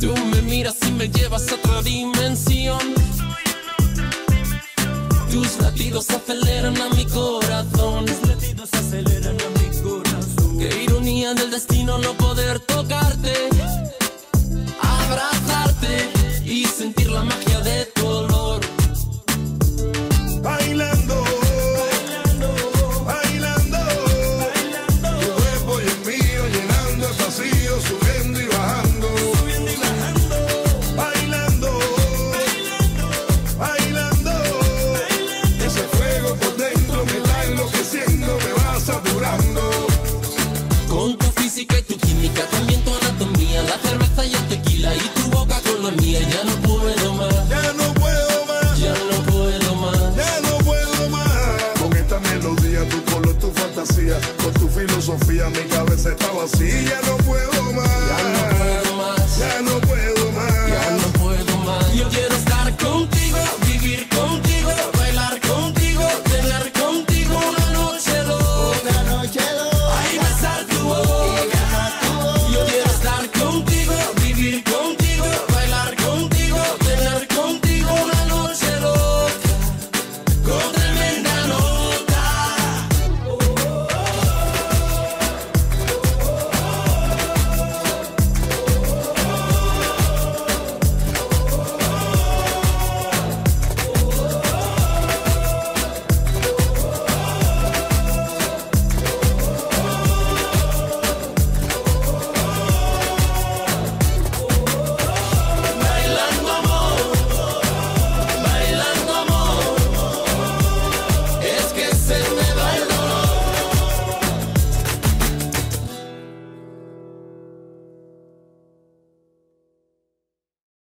Tú me miras y me llevas a otra dimensión. Tus latidos aceleran a mi corazón. día con tu filosofía. Mi cabeza está vacía, no puedo más. Ya no puedo más. Ya no puedo